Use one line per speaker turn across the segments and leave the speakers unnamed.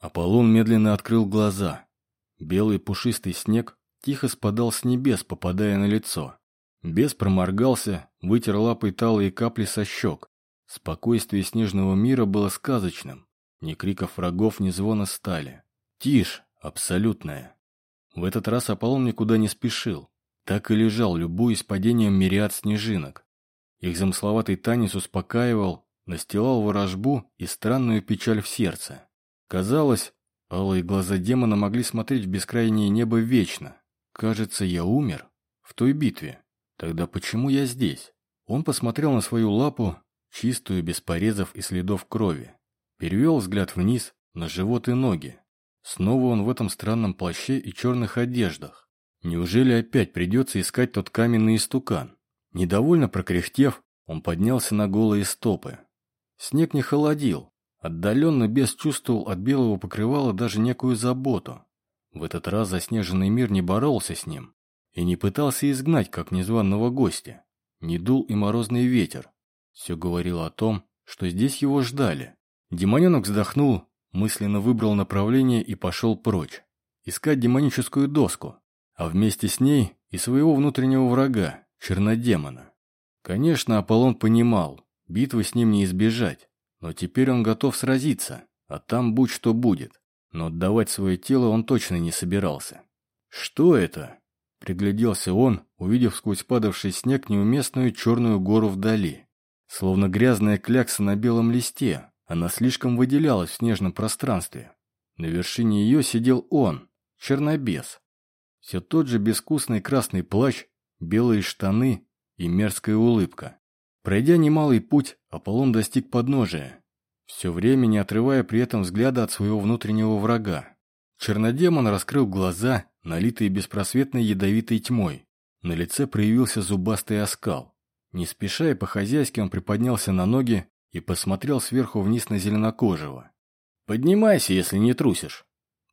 Аполлон медленно открыл глаза. Белый пушистый снег тихо спадал с небес, попадая на лицо. Бес проморгался, вытер лапой талые капли со щек. Спокойствие снежного мира было сказочным. Ни криков врагов, ни звона стали. Тишь, абсолютная. В этот раз Аполлон никуда не спешил. Так и лежал, любуясь падением мириад снежинок. Их замысловатый танец успокаивал, настилал ворожбу и странную печаль в сердце. Казалось, алые глаза демона могли смотреть в бескрайнее небо вечно. Кажется, я умер в той битве. Тогда почему я здесь? Он посмотрел на свою лапу, чистую, без порезов и следов крови. Перевел взгляд вниз, на живот и ноги. Снова он в этом странном плаще и черных одеждах. Неужели опять придется искать тот каменный истукан? Недовольно прокряхтев, он поднялся на голые стопы. Снег не холодил. Отдаленно без чувствовал от белого покрывала даже некую заботу. В этот раз заснеженный мир не боролся с ним и не пытался изгнать, как незваного гостя. Не дул и морозный ветер. Все говорило о том, что здесь его ждали. Демоненок вздохнул, мысленно выбрал направление и пошел прочь. Искать демоническую доску, а вместе с ней и своего внутреннего врага, чернодемона. Конечно, Аполлон понимал, битвы с ним не избежать, но теперь он готов сразиться, а там будь что будет. Но отдавать свое тело он точно не собирался. «Что это?» Пригляделся он, увидев сквозь падавший снег неуместную черную гору вдали. Словно грязная клякса на белом листе, она слишком выделялась в снежном пространстве. На вершине ее сидел он, чернобес. Все тот же безвкусный красный плащ, белые штаны и мерзкая улыбка. Пройдя немалый путь, Аполлон достиг подножия, все время не отрывая при этом взгляда от своего внутреннего врага. Чернодемон раскрыл глаза, налитые беспросветной ядовитой тьмой. На лице проявился зубастый оскал. Не спеша и по-хозяйски он приподнялся на ноги и посмотрел сверху вниз на зеленокожего. «Поднимайся, если не трусишь!»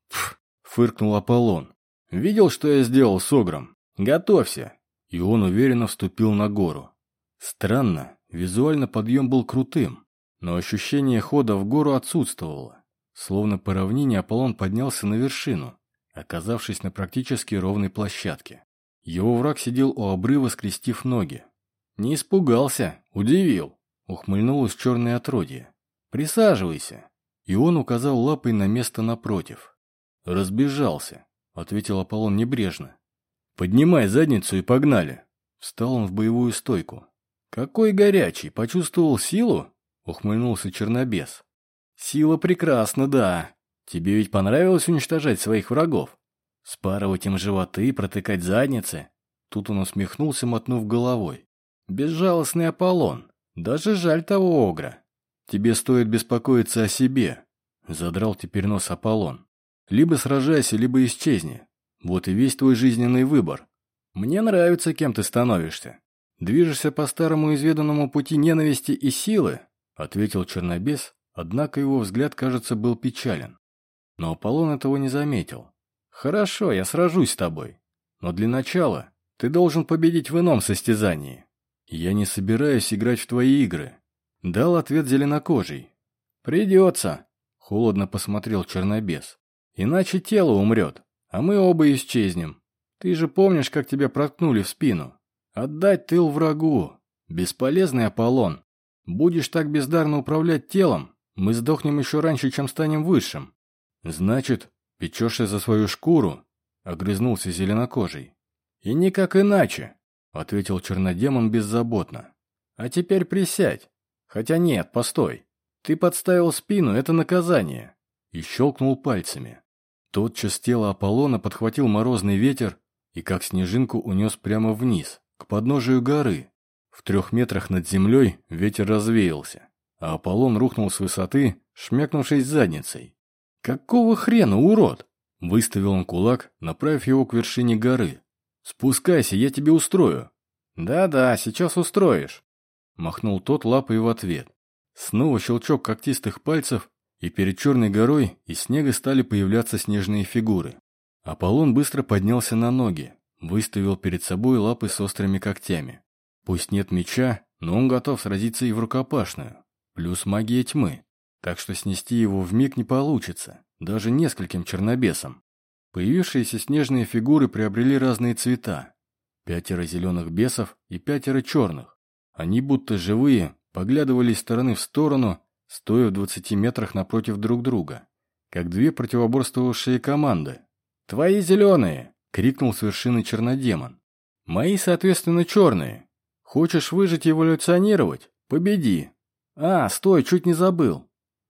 «Пф!» — фыркнул Аполлон. «Видел, что я сделал с Огром? Готовься!» И он уверенно вступил на гору. Странно, визуально подъем был крутым, но ощущение хода в гору отсутствовало. Словно по равнине Аполлон поднялся на вершину, оказавшись на практически ровной площадке. Его враг сидел у обрыва, скрестив ноги. «Не испугался, удивил», — ухмыльнулось черное отродье. «Присаживайся». И он указал лапой на место напротив. «Разбежался», — ответил Аполлон небрежно. «Поднимай задницу и погнали». Встал он в боевую стойку. «Какой горячий! Почувствовал силу?» — ухмыльнулся Чернобес. «Сила прекрасна, да. Тебе ведь понравилось уничтожать своих врагов? Спарывать им животы, протыкать задницы?» Тут он усмехнулся, мотнув головой. «Безжалостный Аполлон. Даже жаль того огра. Тебе стоит беспокоиться о себе», — задрал теперь нос Аполлон. «Либо сражайся, либо исчезни. Вот и весь твой жизненный выбор. Мне нравится, кем ты становишься. Движешься по старому изведанному пути ненависти и силы, ответил Чернобес, однако его взгляд, кажется, был печален. Но Аполлон этого не заметил. Хорошо, я сражусь с тобой. Но для начала ты должен победить в ином состязании. Я не собираюсь играть в твои игры. Дал ответ зеленокожий. Придется. Холодно посмотрел Чернобес. Иначе тело умрет, а мы оба исчезнем. Ты же помнишь, как тебя проткнули в спину? Отдать тыл врагу. Бесполезный Аполлон. Будешь так бездарно управлять телом, мы сдохнем еще раньше, чем станем высшим. Значит, печешься за свою шкуру? Огрызнулся зеленокожий. И никак иначе, ответил чернодемон беззаботно. А теперь присядь. Хотя нет, постой. Ты подставил спину, это наказание. И щелкнул пальцами. Тотчас тело Аполлона подхватил морозный ветер и как снежинку унес прямо вниз, к подножию горы. В трех метрах над землей ветер развеялся, а Аполлон рухнул с высоты, шмякнувшись задницей. «Какого хрена, урод?» Выставил он кулак, направив его к вершине горы. «Спускайся, я тебе устрою». «Да-да, сейчас устроишь», — махнул тот лапой в ответ. Снова щелчок когтистых пальцев, и перед черной горой из снега стали появляться снежные фигуры. Аполлон быстро поднялся на ноги, выставил перед собой лапы с острыми когтями. Пусть нет меча, но он готов сразиться и в рукопашную. Плюс магия тьмы. так что снести его вмиг не получится, даже нескольким чернобесам. Появившиеся снежные фигуры приобрели разные цвета. Пятеро зеленых бесов и пятеро черных. Они будто живые, поглядывали из стороны в сторону, стоя в двадцати метрах напротив друг друга, как две противоборствовавшие команды. «Твои зеленые!» — крикнул с вершины чернодемон. «Мои, соответственно, черные. Хочешь выжить и эволюционировать? Победи!» «А, стой, чуть не забыл!»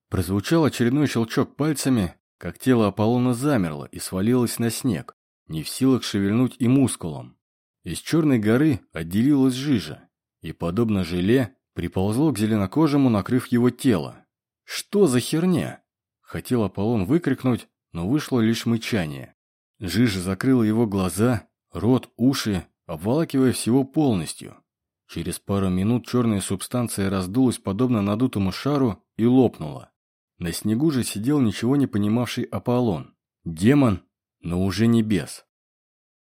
Прозвучал очередной щелчок пальцами, как тело Аполлона замерло и свалилось на снег, не в силах шевельнуть и мускулом. Из черной горы отделилась жижа, и, подобно желе, приползло к зеленокожему, накрыв его тело. «Что за херня?» Хотел Аполлон выкрикнуть, но вышло лишь мычание. Жижа закрыла его глаза, рот, уши, обволакивая всего полностью. Через пару минут черная субстанция раздулась подобно надутому шару и лопнула. На снегу же сидел ничего не понимавший Аполлон. Демон, но уже не бес.